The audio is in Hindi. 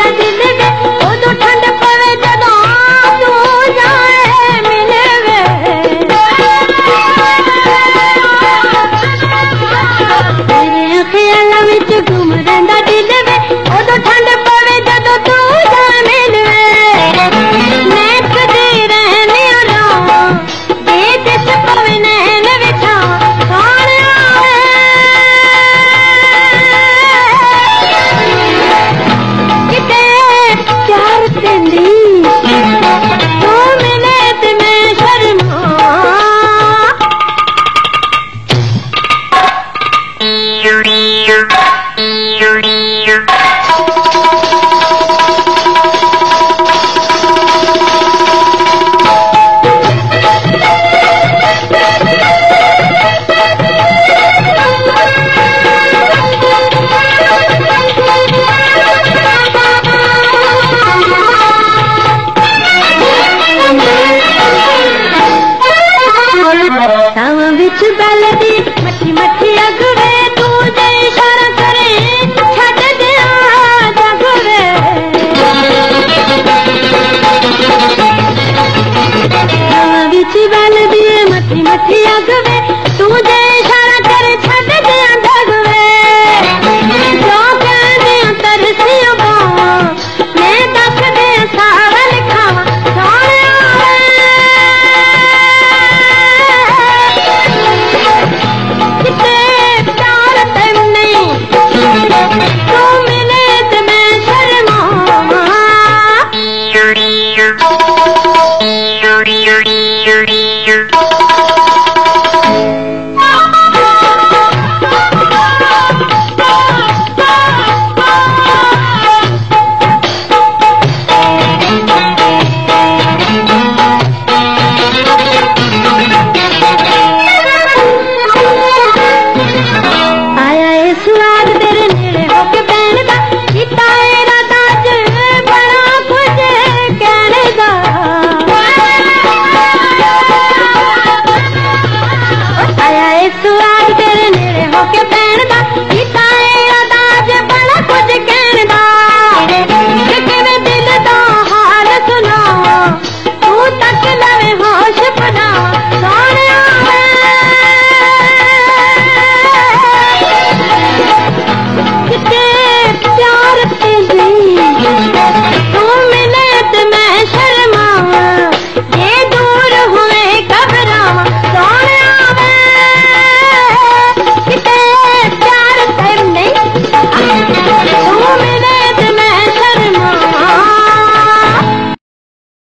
Para ti. तेरे नेड़े होके